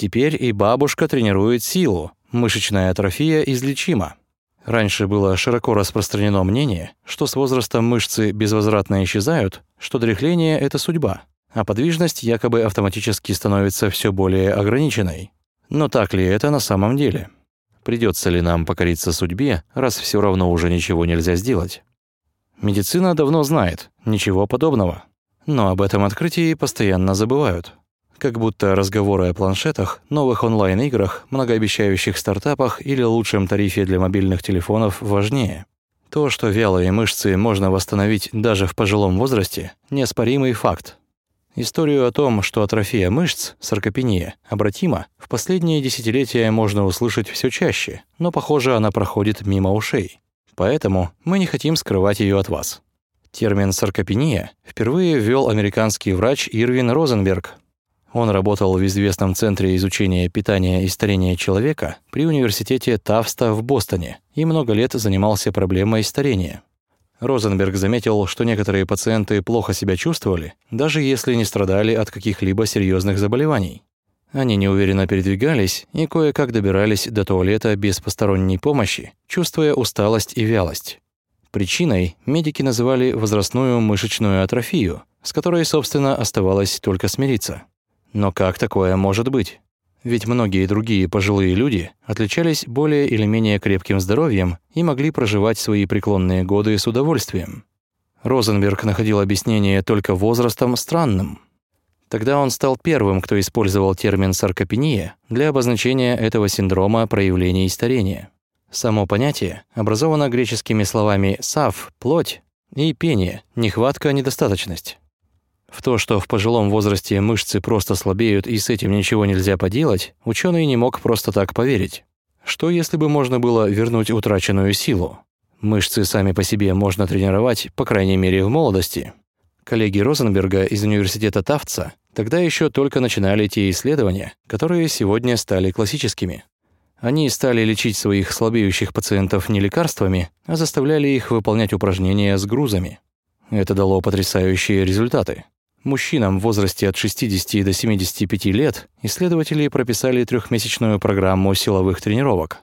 Теперь и бабушка тренирует силу, мышечная атрофия излечима. Раньше было широко распространено мнение, что с возрастом мышцы безвозвратно исчезают, что дряхление – это судьба, а подвижность якобы автоматически становится все более ограниченной. Но так ли это на самом деле? Придется ли нам покориться судьбе, раз все равно уже ничего нельзя сделать? Медицина давно знает, ничего подобного. Но об этом открытии постоянно забывают. Как будто разговоры о планшетах, новых онлайн-играх, многообещающих стартапах или лучшем тарифе для мобильных телефонов важнее. То, что вялые мышцы можно восстановить даже в пожилом возрасте, неоспоримый факт. Историю о том, что атрофия мышц, саркопения, обратима, в последние десятилетия можно услышать все чаще, но, похоже, она проходит мимо ушей. Поэтому мы не хотим скрывать ее от вас. Термин «саркопения» впервые ввел американский врач Ирвин Розенберг он работал в известном центре изучения питания и старения человека при университете Тафста в Бостоне и много лет занимался проблемой старения. Розенберг заметил, что некоторые пациенты плохо себя чувствовали, даже если не страдали от каких-либо серьезных заболеваний. Они неуверенно передвигались и кое-как добирались до туалета без посторонней помощи, чувствуя усталость и вялость. Причиной медики называли возрастную мышечную атрофию, с которой, собственно, оставалось только смириться. Но как такое может быть? Ведь многие другие пожилые люди отличались более или менее крепким здоровьем и могли проживать свои преклонные годы с удовольствием. Розенберг находил объяснение только возрастом странным. Тогда он стал первым, кто использовал термин саркопения для обозначения этого синдрома проявлений старения. Само понятие образовано греческими словами «сав» – «плоть» и «пение» – «нехватка», «недостаточность». В то, что в пожилом возрасте мышцы просто слабеют и с этим ничего нельзя поделать, ученый не мог просто так поверить. Что если бы можно было вернуть утраченную силу? Мышцы сами по себе можно тренировать, по крайней мере, в молодости. Коллеги Розенберга из университета Тафтса тогда еще только начинали те исследования, которые сегодня стали классическими. Они стали лечить своих слабеющих пациентов не лекарствами, а заставляли их выполнять упражнения с грузами. Это дало потрясающие результаты. Мужчинам в возрасте от 60 до 75 лет исследователи прописали трехмесячную программу силовых тренировок.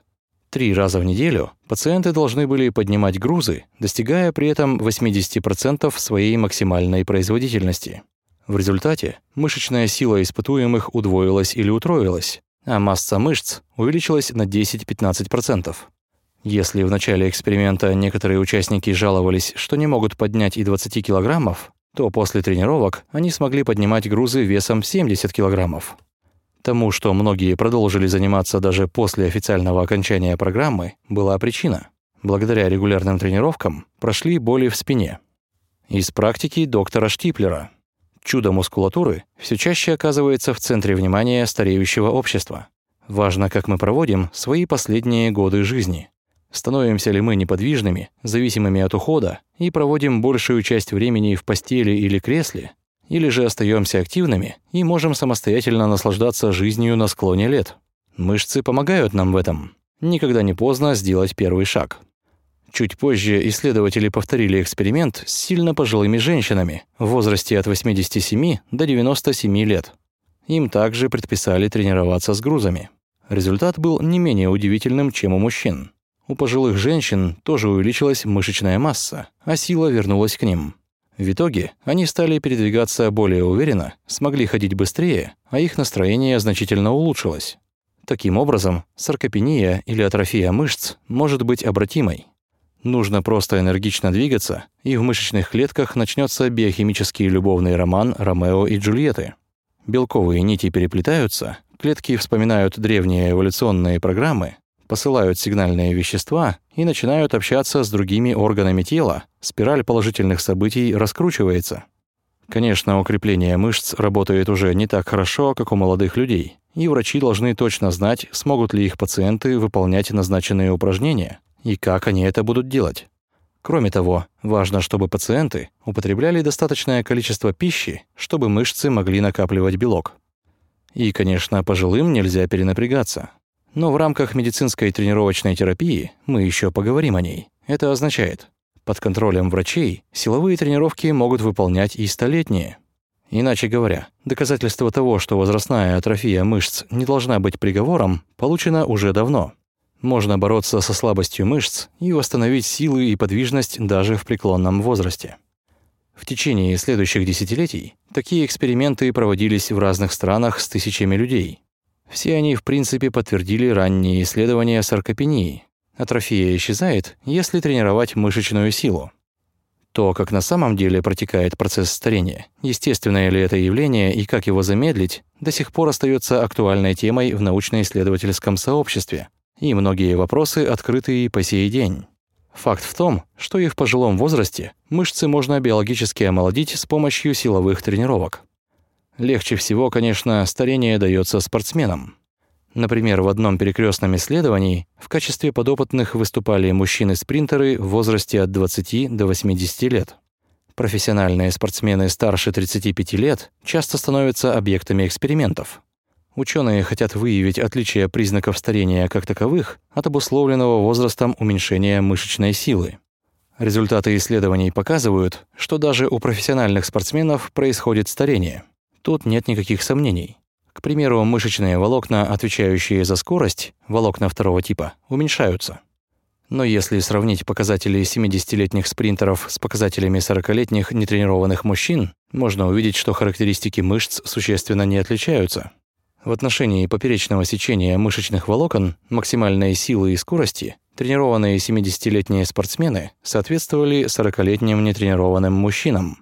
Три раза в неделю пациенты должны были поднимать грузы, достигая при этом 80% своей максимальной производительности. В результате мышечная сила испытуемых удвоилась или утроилась, а масса мышц увеличилась на 10-15%. Если в начале эксперимента некоторые участники жаловались, что не могут поднять и 20 килограммов, то после тренировок они смогли поднимать грузы весом 70 килограммов. Тому, что многие продолжили заниматься даже после официального окончания программы, была причина. Благодаря регулярным тренировкам прошли боли в спине. Из практики доктора Штиплера. Чудо мускулатуры все чаще оказывается в центре внимания стареющего общества. Важно, как мы проводим свои последние годы жизни. Становимся ли мы неподвижными, зависимыми от ухода и проводим большую часть времени в постели или кресле, или же остаемся активными и можем самостоятельно наслаждаться жизнью на склоне лет. Мышцы помогают нам в этом. Никогда не поздно сделать первый шаг. Чуть позже исследователи повторили эксперимент с сильно пожилыми женщинами в возрасте от 87 до 97 лет. Им также предписали тренироваться с грузами. Результат был не менее удивительным, чем у мужчин. У пожилых женщин тоже увеличилась мышечная масса, а сила вернулась к ним. В итоге они стали передвигаться более уверенно, смогли ходить быстрее, а их настроение значительно улучшилось. Таким образом, саркопения или атрофия мышц может быть обратимой. Нужно просто энергично двигаться, и в мышечных клетках начнется биохимический любовный роман Ромео и Джульетты. Белковые нити переплетаются, клетки вспоминают древние эволюционные программы, посылают сигнальные вещества и начинают общаться с другими органами тела, спираль положительных событий раскручивается. Конечно, укрепление мышц работает уже не так хорошо, как у молодых людей, и врачи должны точно знать, смогут ли их пациенты выполнять назначенные упражнения и как они это будут делать. Кроме того, важно, чтобы пациенты употребляли достаточное количество пищи, чтобы мышцы могли накапливать белок. И, конечно, пожилым нельзя перенапрягаться. Но в рамках медицинской тренировочной терапии мы еще поговорим о ней. Это означает, под контролем врачей силовые тренировки могут выполнять и столетние. Иначе говоря, доказательство того, что возрастная атрофия мышц не должна быть приговором, получено уже давно. Можно бороться со слабостью мышц и восстановить силы и подвижность даже в преклонном возрасте. В течение следующих десятилетий такие эксперименты проводились в разных странах с тысячами людей. Все они, в принципе, подтвердили ранние исследования саркопении. Атрофия исчезает, если тренировать мышечную силу. То, как на самом деле протекает процесс старения, естественное ли это явление и как его замедлить, до сих пор остается актуальной темой в научно-исследовательском сообществе, и многие вопросы открыты и по сей день. Факт в том, что и в пожилом возрасте мышцы можно биологически омолодить с помощью силовых тренировок. Легче всего, конечно, старение дается спортсменам. Например, в одном перекрестном исследовании в качестве подопытных выступали мужчины-спринтеры в возрасте от 20 до 80 лет. Профессиональные спортсмены старше 35 лет часто становятся объектами экспериментов. Ученые хотят выявить отличие признаков старения как таковых от обусловленного возрастом уменьшения мышечной силы. Результаты исследований показывают, что даже у профессиональных спортсменов происходит старение. Тут нет никаких сомнений. К примеру, мышечные волокна, отвечающие за скорость, волокна второго типа, уменьшаются. Но если сравнить показатели 70-летних спринтеров с показателями 40-летних нетренированных мужчин, можно увидеть, что характеристики мышц существенно не отличаются. В отношении поперечного сечения мышечных волокон, максимальной силы и скорости, тренированные 70-летние спортсмены соответствовали 40-летним нетренированным мужчинам.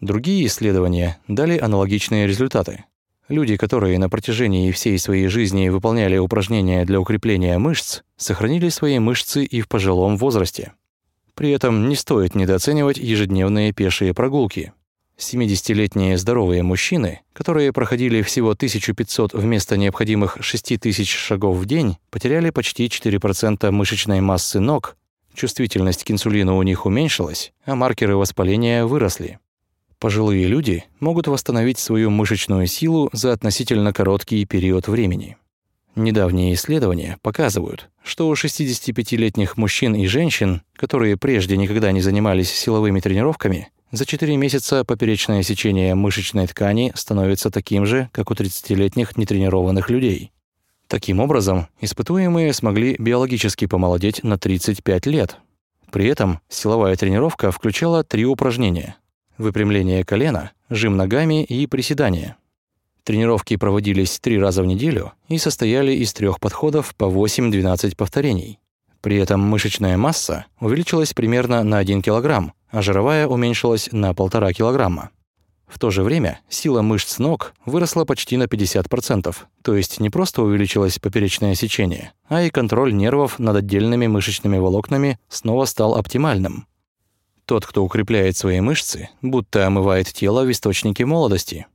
Другие исследования дали аналогичные результаты. Люди, которые на протяжении всей своей жизни выполняли упражнения для укрепления мышц, сохранили свои мышцы и в пожилом возрасте. При этом не стоит недооценивать ежедневные пешие прогулки – 70-летние здоровые мужчины, которые проходили всего 1500 вместо необходимых 6000 шагов в день, потеряли почти 4% мышечной массы ног, чувствительность к инсулину у них уменьшилась, а маркеры воспаления выросли. Пожилые люди могут восстановить свою мышечную силу за относительно короткий период времени. Недавние исследования показывают, что у 65-летних мужчин и женщин, которые прежде никогда не занимались силовыми тренировками, за 4 месяца поперечное сечение мышечной ткани становится таким же, как у 30-летних нетренированных людей. Таким образом, испытуемые смогли биологически помолодеть на 35 лет. При этом силовая тренировка включала три упражнения – выпрямление колена, жим ногами и приседания. Тренировки проводились три раза в неделю и состояли из трех подходов по 8-12 повторений. При этом мышечная масса увеличилась примерно на 1 кг, а жировая уменьшилась на 1,5 кг. В то же время сила мышц ног выросла почти на 50%, то есть не просто увеличилось поперечное сечение, а и контроль нервов над отдельными мышечными волокнами снова стал оптимальным. Тот, кто укрепляет свои мышцы, будто омывает тело в источнике молодости.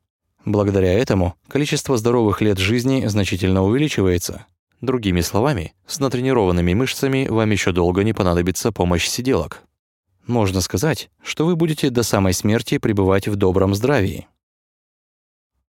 Благодаря этому количество здоровых лет жизни значительно увеличивается. Другими словами, с натренированными мышцами вам еще долго не понадобится помощь сиделок. Можно сказать, что вы будете до самой смерти пребывать в добром здравии.